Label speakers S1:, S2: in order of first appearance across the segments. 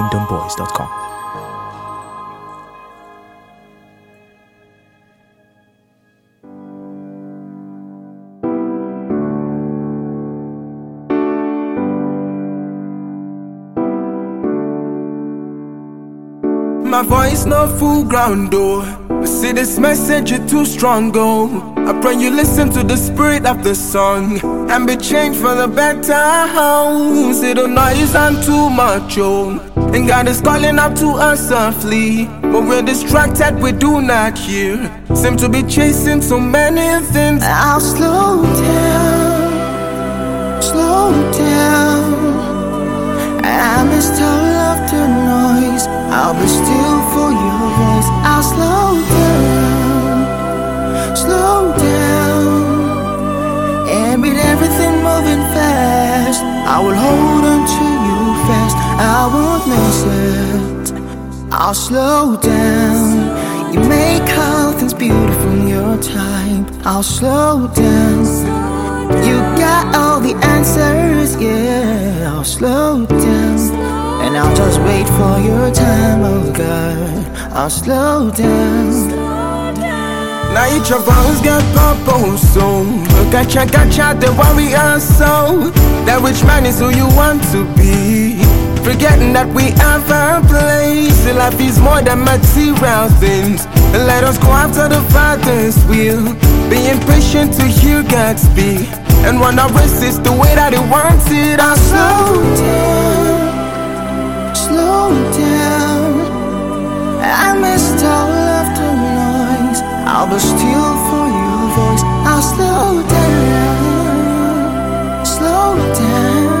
S1: kingdomboys.com.
S2: My voice no full ground though. I see this message is too strong oh. I pray you listen to the spirit of the song and be changed for the better. Oh. See the noise and too much oh. And God is calling out to us softly, but we're distracted. We do not hear. Seem to be chasing so many things.
S3: I'll slow down, slow down. I missed all of the noise. I'll be still for your voice. I'll slow down, slow down. And with everything moving fast, I will hold on to you fast. I won't miss it. I'll slow down. You make all things beautiful in your time. I'll slow down. You got all the answers, yeah. I'll slow down. And I'll just wait for your time, oh God. I'll slow down.
S2: Now each of us got purpose, so Gotcha, gotcha, the warrior soul That which man is who you want to be Forgetting that we have a place Life is more than material things Let us go after the Father's will Being patient to hear God speak And wanna resist the way that He wants it I'll slow
S3: down, slow down. I missed all of the noise. I'll be still for your voice. I'll slow down, slow down.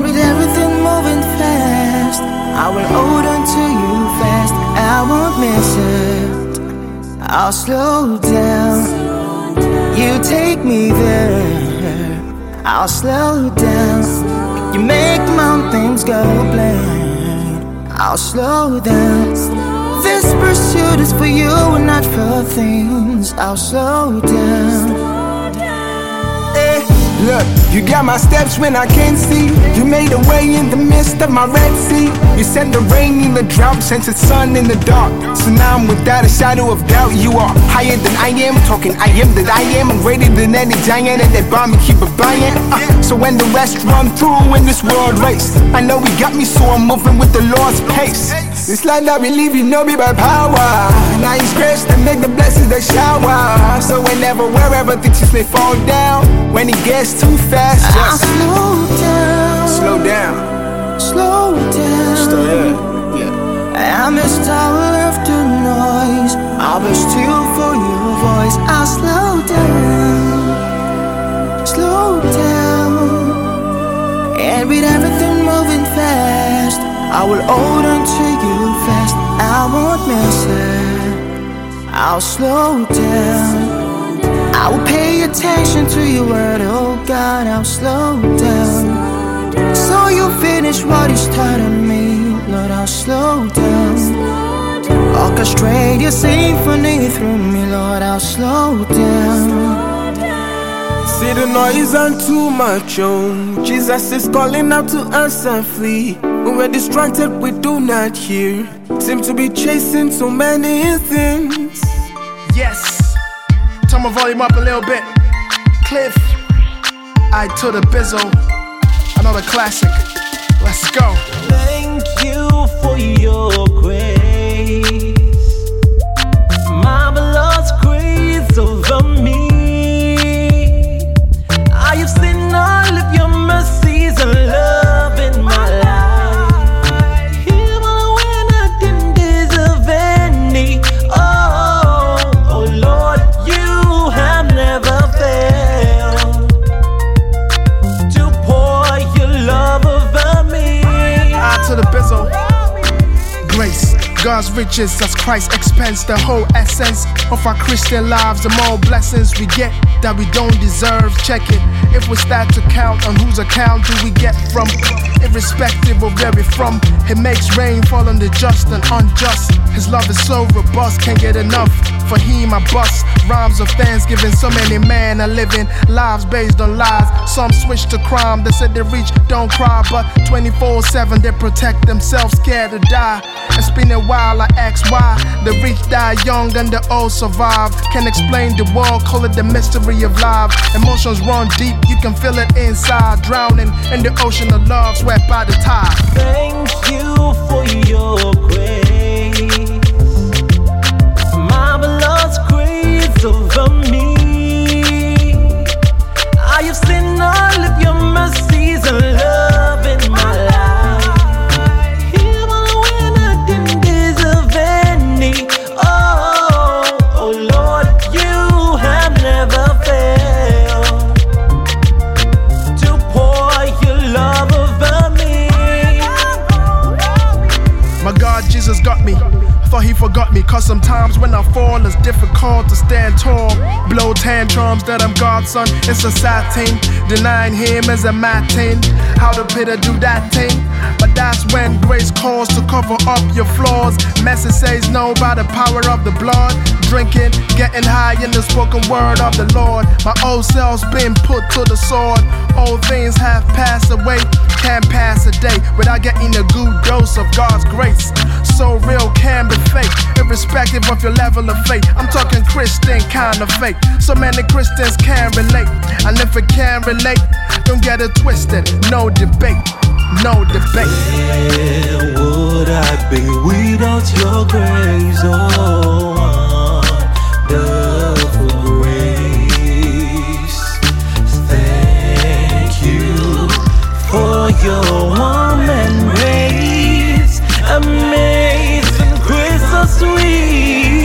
S3: And with everything moving fast, I will hold on to you fast. I won't miss it. I'll slow down. You take me there. I'll slow down. You make mountains go blind. I'll slow down. This pursuit is for you and not for things. I'll slow down.
S2: Look, you got my steps when I can't see. You made a way in the midst of my Red Sea. You send the rain in the drought, sent the sun in the dark. So now I'm without a shadow of doubt. You are higher than I am, talking I am that I am. I'm greater than any giant, and that bomb and keep it buying. Uh, so when the rest run through in this world race, I know he got me, so I'm moving with the Lord's pace. This land I believe you know me by power. Now His grace to make the blessings that shower. So whenever, wherever the things may fall down, when He gets too fast,
S3: I'll
S2: just
S3: slow down,
S2: slow down.
S3: slow down.
S2: Slow, yeah, uh, yeah.
S3: I missed all of the noise. I'll I'll be still for your voice. I'll slow down, slow down. And with everything moving fast, I will hold on to you fast. I won't miss it. I'll slow down. I will pay attention to your word, oh God. I'll slow down. So you finish what you started me, Lord. I'll slow down. Orchestrate your symphony through me, Lord. I'll slow down.
S2: See the noise and too much, oh. Jesus is calling out to us and flee. When we're distracted, we do not hear. Seem to be chasing so many things.
S1: Yes. My volume up a little bit. Cliff. I to the bizzle. Another classic. Let's go.
S4: Thank you for your.
S1: God's riches as Christ expense the whole essence of our Christian lives. The more blessings we get that we don't deserve. Check it. If we start to count on whose account do we get from, irrespective of where we're from, He makes rain fall on the just and unjust. His love is so robust, can't get enough. For him, I bust rhymes of thanksgiving. So many men are living lives based on lies. Some switch to crime. They said they reach, don't cry, but 24 7 they protect themselves, scared to die. It's been a while, I ask why. The rich die young and the old survive. Can explain the world, call it the mystery of life. Emotions run deep, you can feel it inside. Drowning in the ocean of love, swept by the tide.
S4: Thank you for your grace. Marvelous grace over me. I have seen all of your mercies
S1: forgot me, cause sometimes when I fall, it's difficult to stand tall. Blow tantrums that I'm God's son, it's a sad thing. Denying him is a mad thing. How the Peter do that thing? But that's when grace calls to cover up your flaws. Message says no by the power of the blood. Drinking, getting high in the spoken word of the Lord. My old self's been put to the sword. Old things have passed away. Can't pass a day without getting a good dose of God's grace. So real can be irrespective of your level of faith. I'm talking Christian kind of faith. So many Christians can relate. And if it can relate, don't get it twisted. No debate, no debate.
S4: Where would I be without your grace? Oh, wonderful grace. Thank you for your warm embrace. Amazing so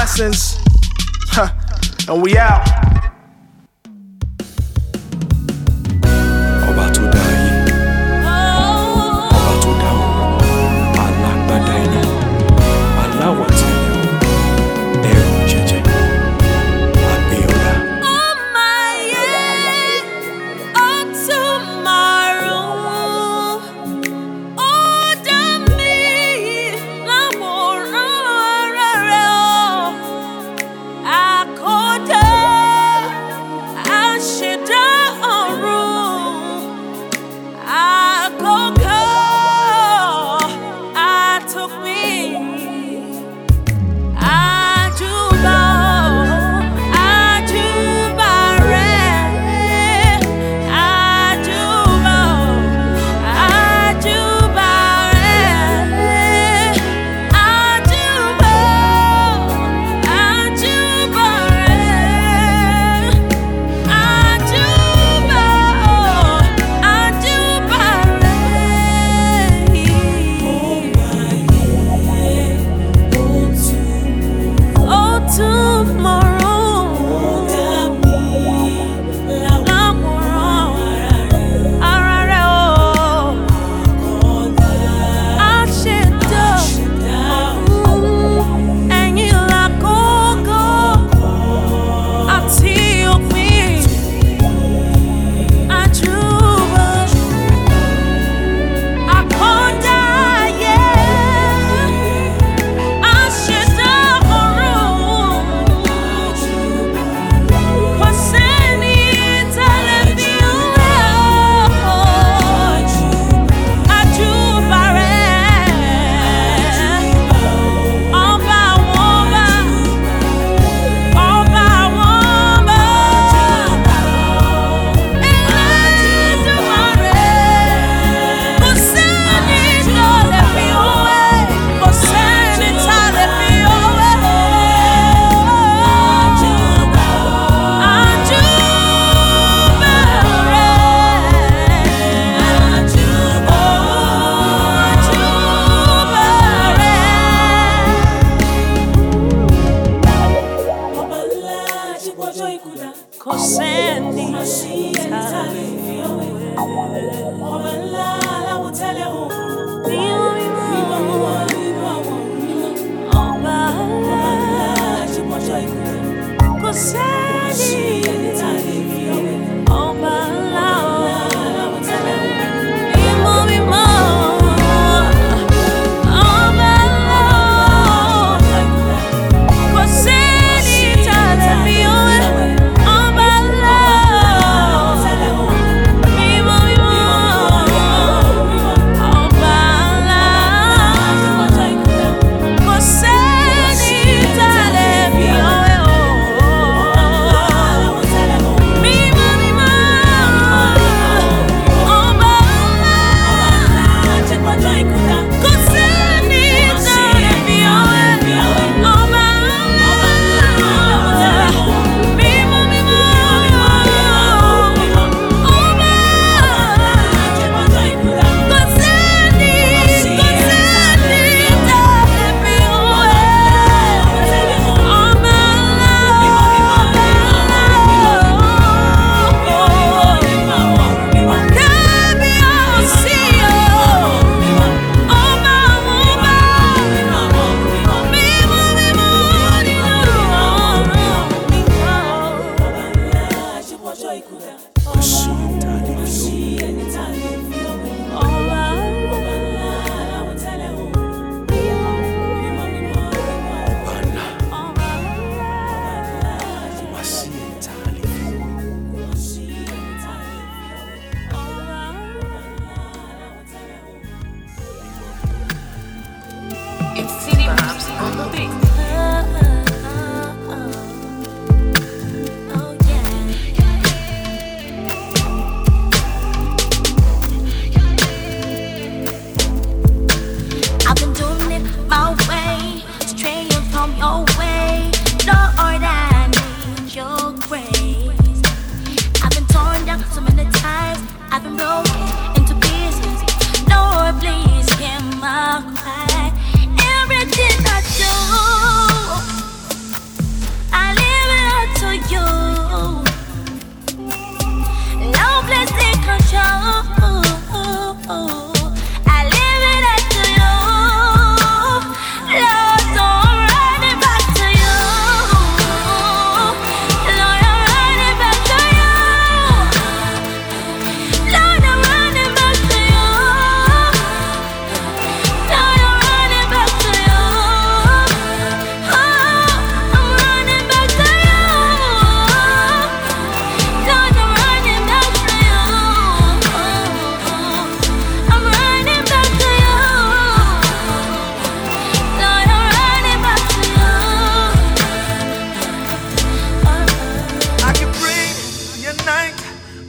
S1: blessings.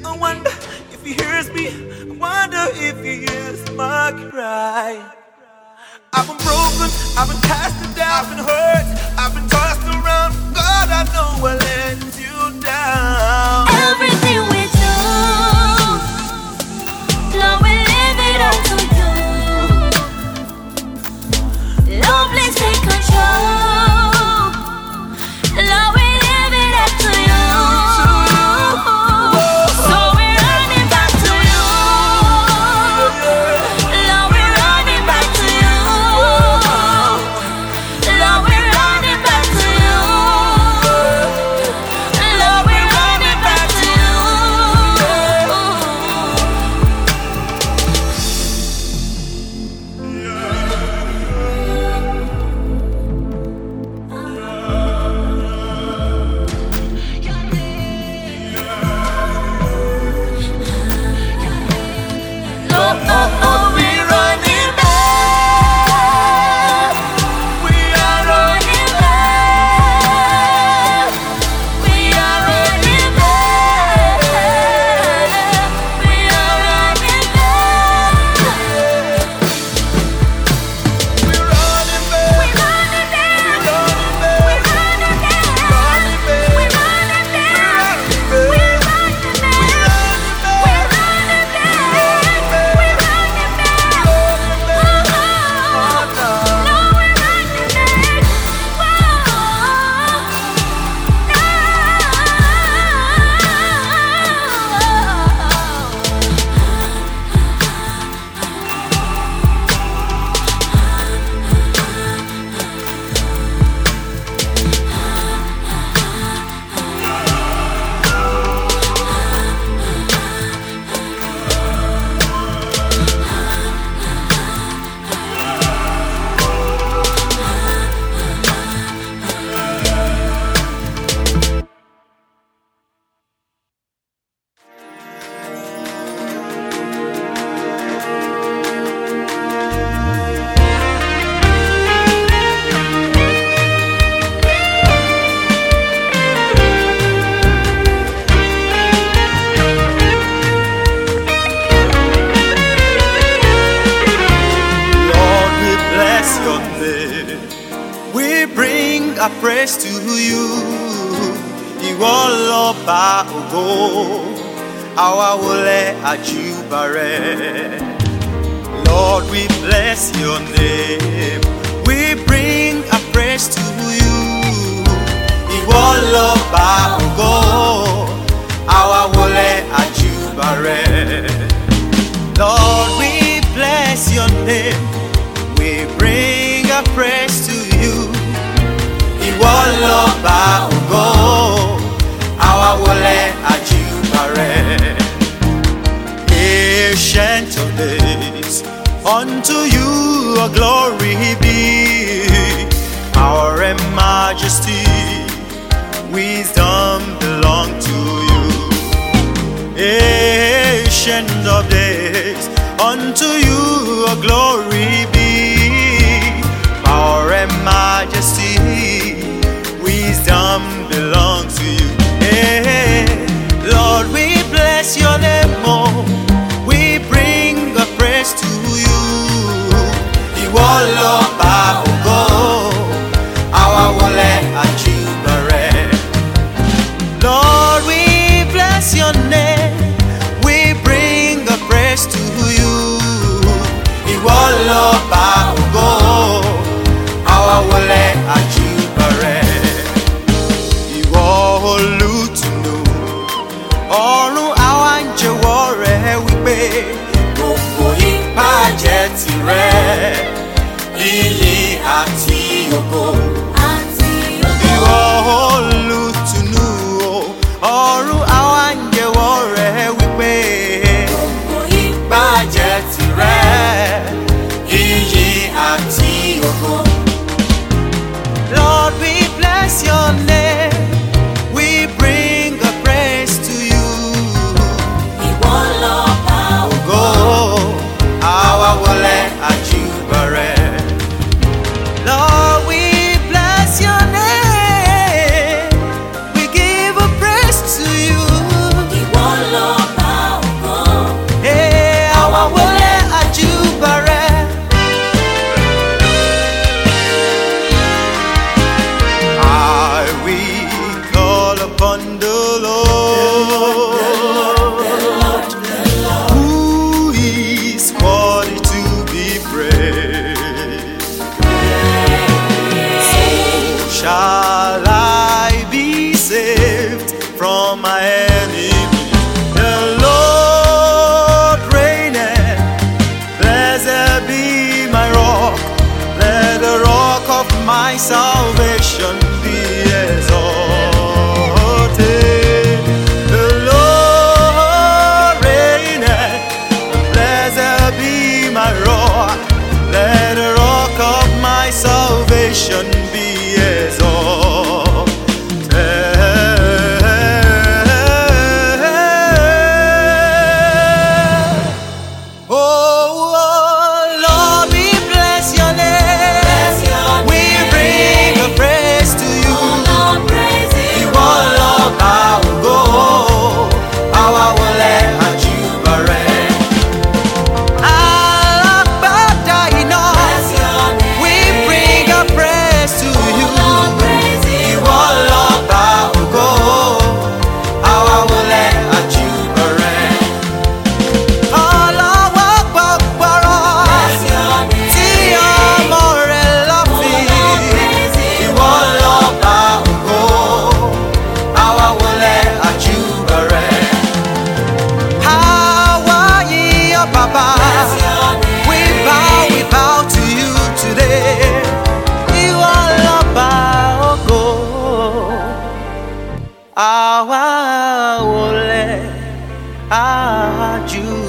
S5: I
S6: wonder if he hears me. I wonder if he hears my cry. I've been broken, I've been cast down, I've been hurt, I've been tossed around. God, I know I let you down. bàbá ògo àwa wọlé ajubare. Lord, we bless your name. We bring a praise to you. Ìwọ lọ́ba ògo àwa wọlé ajubare. Lord, we bless your name. We bring a praise to you. Ìwọ lọ́ba ògo. days. Unto you a glory be, power and majesty, wisdom belong to you. Ancient of days, unto you a glory be, power and majesty, wisdom belong to you. Hey, àwa wọlé àjùbà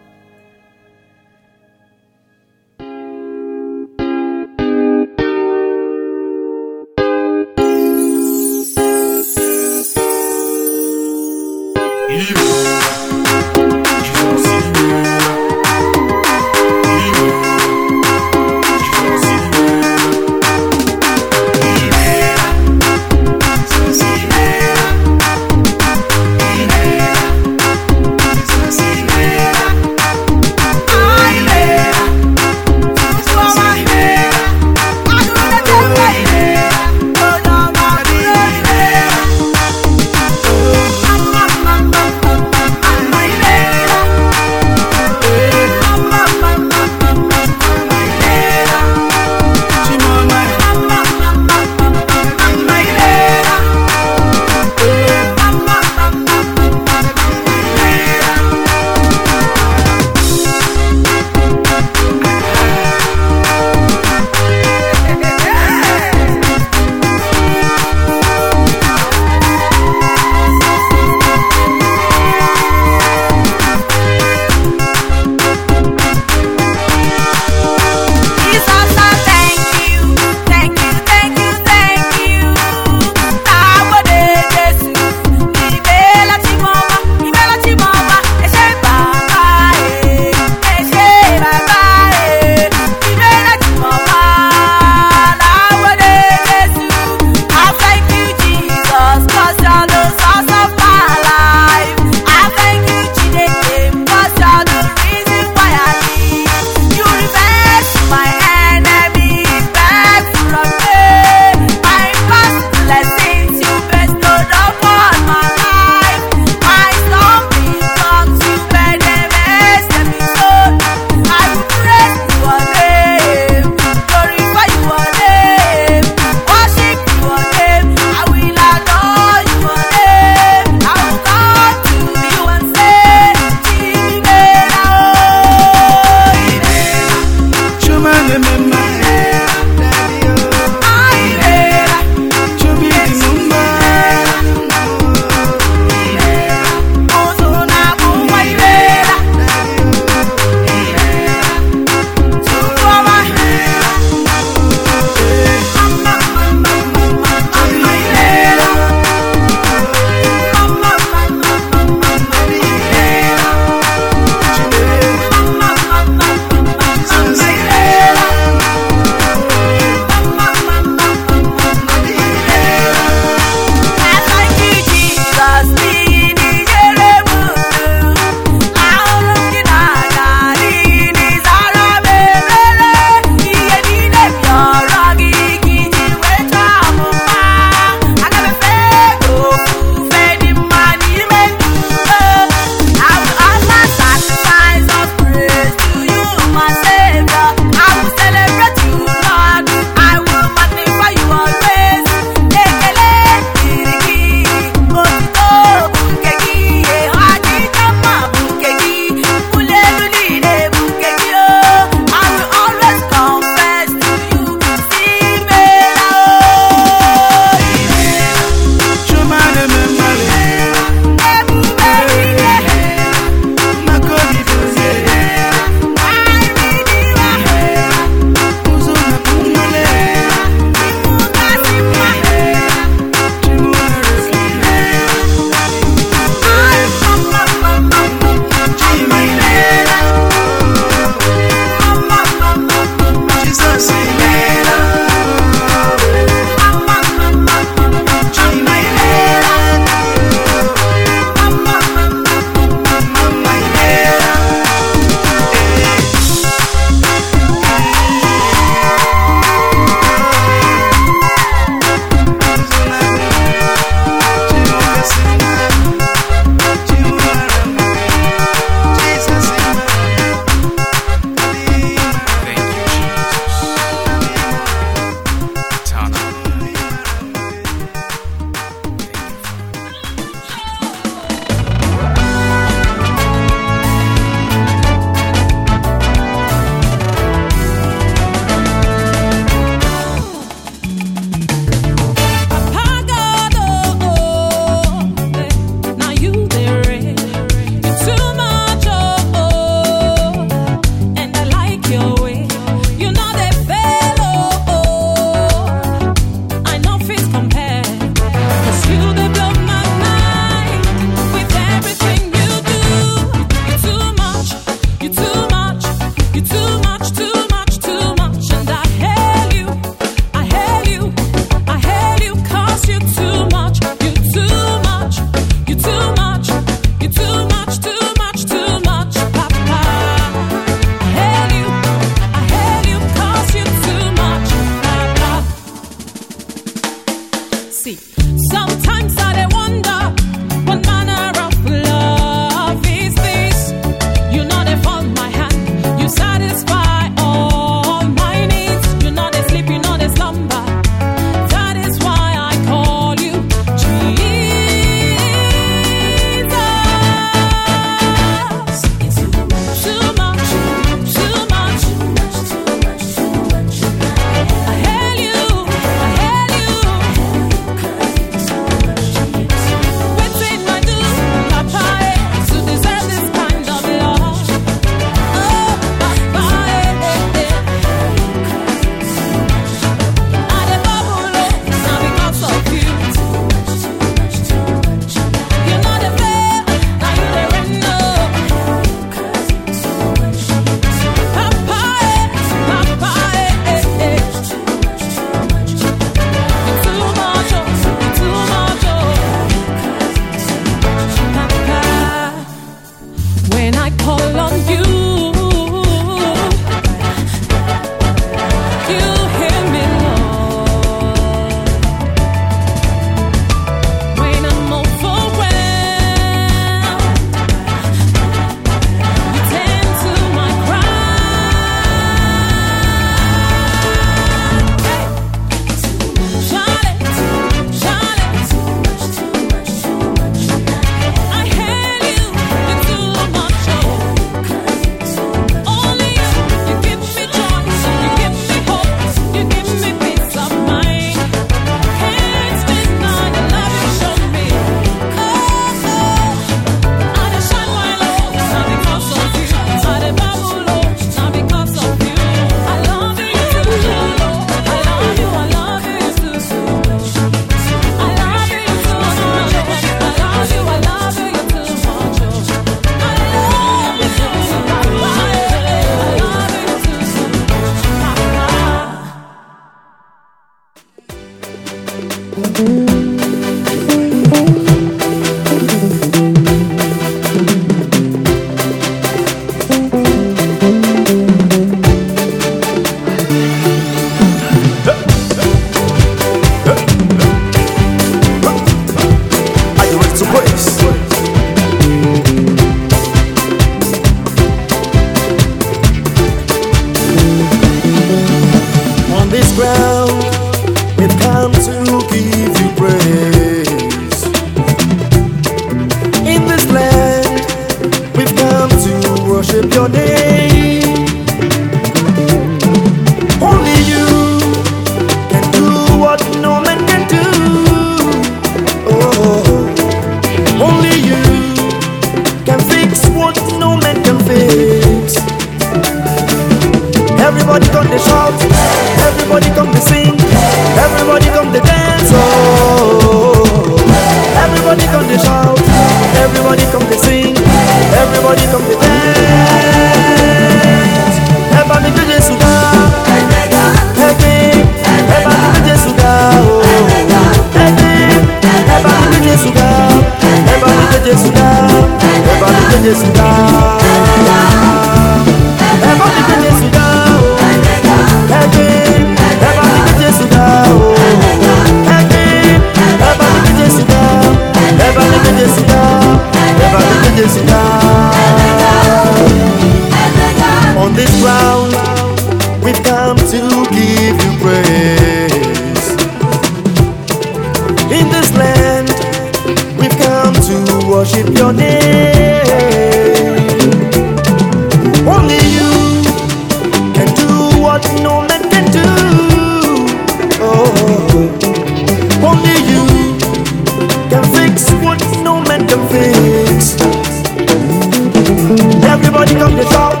S7: come to
S8: shout,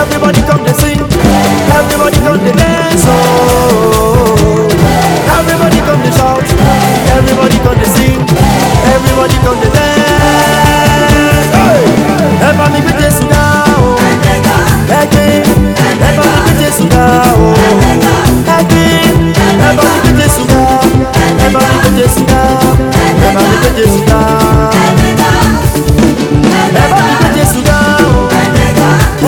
S8: everybody come to sing, everybody come to dance. Oh, everybody come to shout, everybody come to sing, everybody come to dance. Hey, everybody be Jésù ga o, ẹgbẹ́, everybody be Jésù ga o, ẹgbẹ́, everybody be Jésù ga, everybody be Jésù ga, everybody be Jésù ga. Ẹ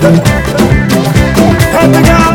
S8: ga. Fò sókè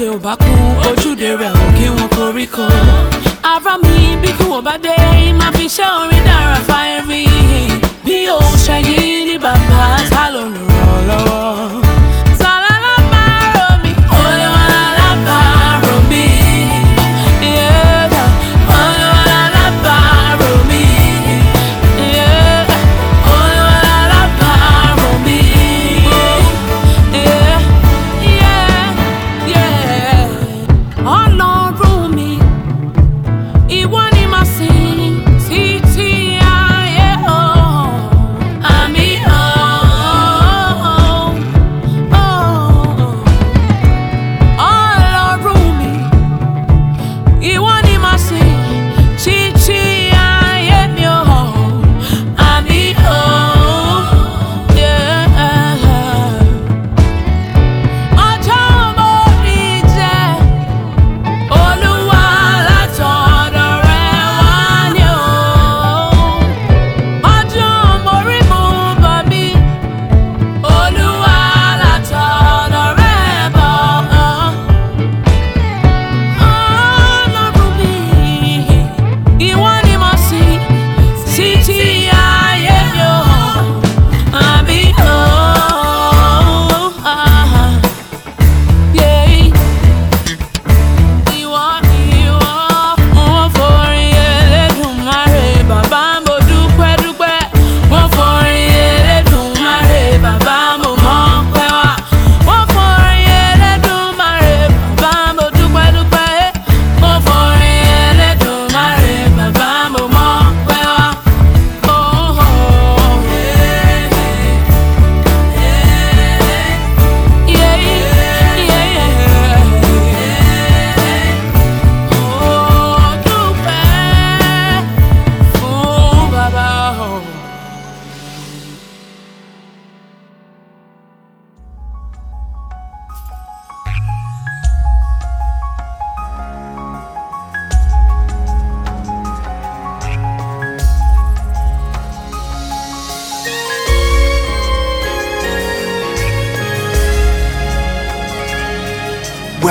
S7: bóde ò bá kú ojúde rẹ̀ ò kí wọn koríko. ara mi bí kú ò bá dé máa fi ṣe orin dára fáyẹmí bí òun ṣe yí ní bàbá sálọ ràn lọ́wọ́.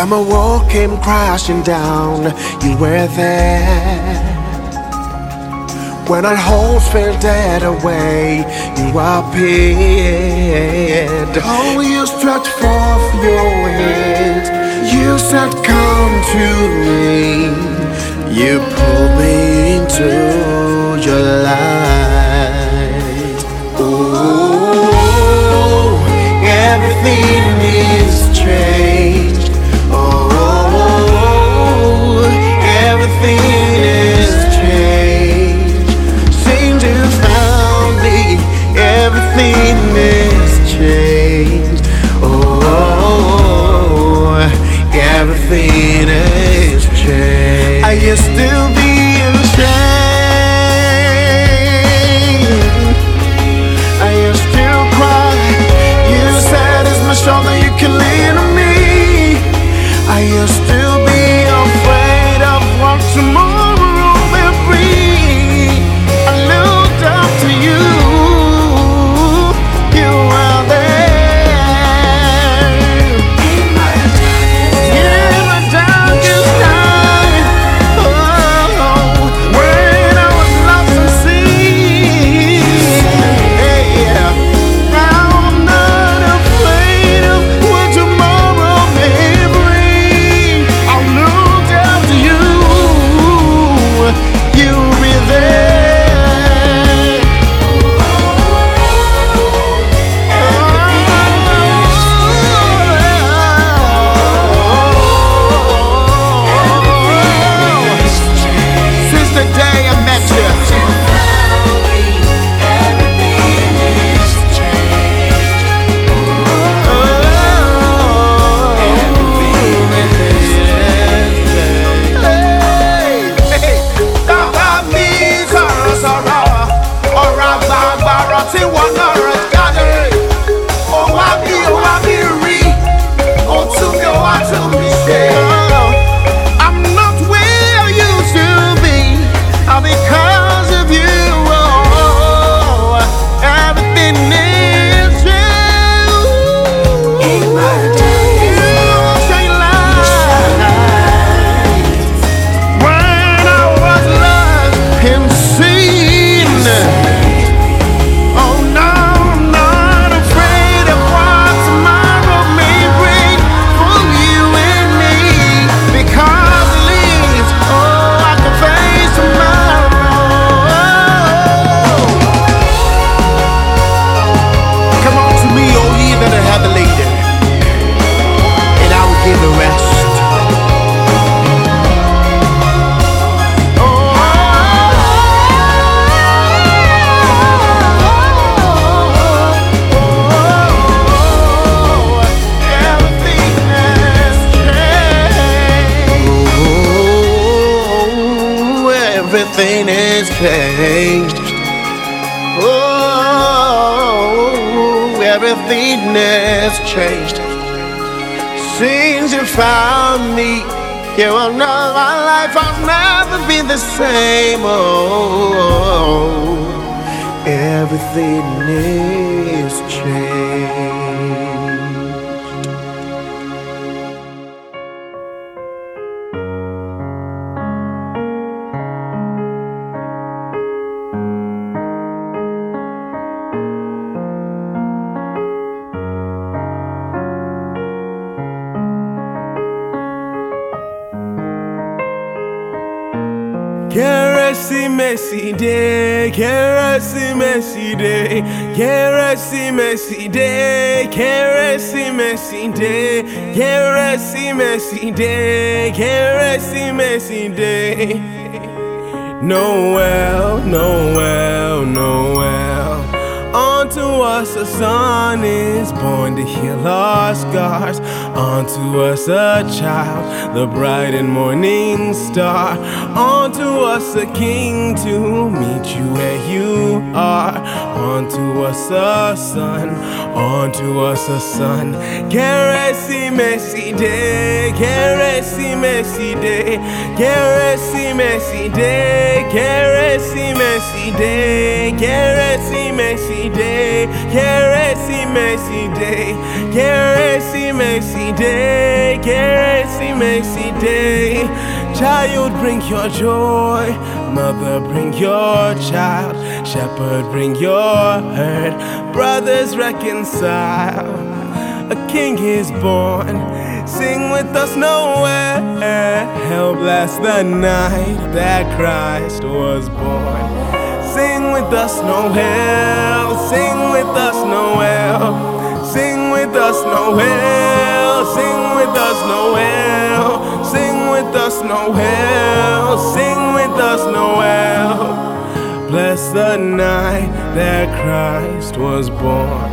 S6: Summer wall came crashing down, you were there. When our homes fell dead away, you appeared. Oh, you stretched forth your hand, you said, Come to me. You pulled me into your light. Oh, everything is changed. everything is changed. Seems you found me, everything is changed. Oh, everything changed. I used to be
S9: ashamed. I used to cry. You said it's you can lean on me. I used to be
S10: Kérésìmesì dé, Kérésìmesì dé, Kérésìmesì dé, Kérésìmesì dé, Kérésìmesì dé, Kérésìmesì dé. Noel, Noel, Noel. Unto us a son is born to heal our scars. Unto us a child, the bright and morning star. Unto us a king to meet you where you are. Unto us a son, unto us a son. Kérésìmesì dé, Day, dé, Kérésìmesì dé, Kérésìmesì dé, Kérésìmesì dé, Kérésìmesì dé, Kérésìmesì dé, Kérésìmesì dé. Child, bring your joy. Mother, bring your child. Shepherd, bring your herd. Brothers, reconcile. A king is born. Sing with us nowhere. Help bless the night that Christ was born. Sing with us Noel. Sing with us Noel. Sing with us Noel. Sing with us Noel. Sing with us Noel. Sing with us Noel. Bless the night that Christ was born.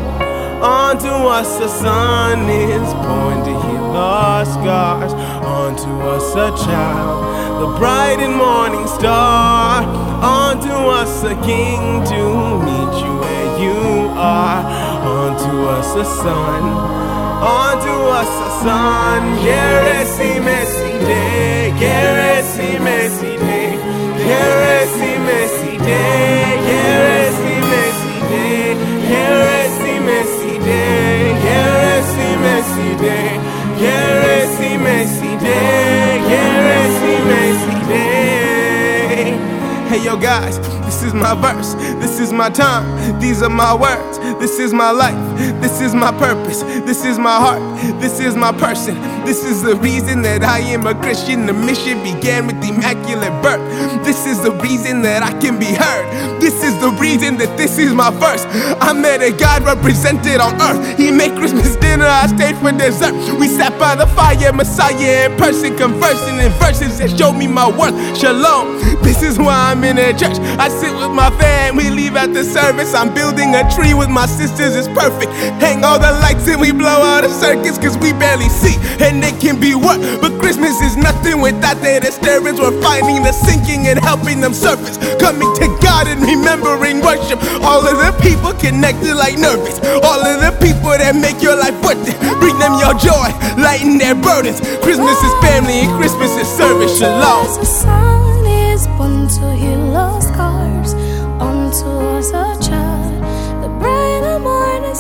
S10: Unto us a son is born to heal our scars. Unto us a child, the bright and morning star. Unto us a king to meet you where you are. Unto us a son. Unto us a son. Kérésìmesì dé, Kérésìmesì dé, Kérésìmesì dé, Kérésìmesì dé, Kérésìmesì dé, Kérésìmesì dé, Kérésìmesì dé, Hey yo guys, this is my verse, this is my time, these are my words, this is my life, this is my purpose, this is my heart, this is my person, this is the reason that I am a Christian. The mission began with immaculate birth. This is the reason that I can be heard. This is the reason that this is my verse. I met a God represented on earth. He made Christmas dinner, I stayed for dessert. We sat by the fire, Messiah in person, conversing in verses that showed me my worth. Shalom. This is why I'm in a church. I sit with my fam, we leave at the service. I'm building a tree with my sisters, it's perfect. Hang all the lights and we blow out the circuits, cause we barely see. And it can be what? But Christmas is nothing without their disturbance. We're finding the sinking and helping them surface. Coming to God and remembering worship. All of the people connected like nervous. All of the people that make your life worth it. Bring them your joy, lighten their burdens. Christmas is family and Christmas is service. Shalom.
S11: The sun is born to heal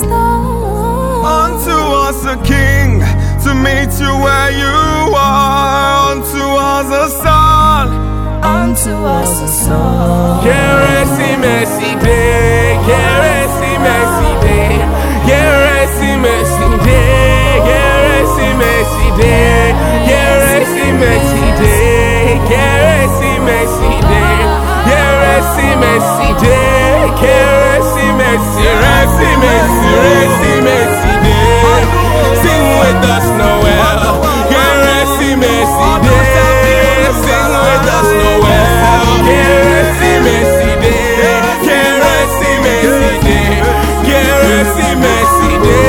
S10: Unto us a king to meet you where you are. Unto us a son.
S11: Unto us a song.
S10: Kérésìmesì dé, Kérésìmesì dé, Kérésìmesì dé, Kérésìmesì dé, Kérésìmesì dé, Kérésìmesì dé, Kérésìmesì dé, Kérésìmesì, Kérésìmesì, Kérésìmesì dé. Sing with us, Noel. Kérésìmesì dé, sing with us, Noel. Kérésìmesì dé, Kérésìmesì dé, Kérésìmesì dé,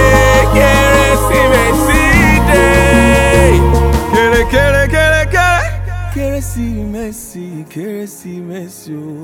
S10: Kérésìmesì dé. Kéré, kéré, kéré, kéré, miss you.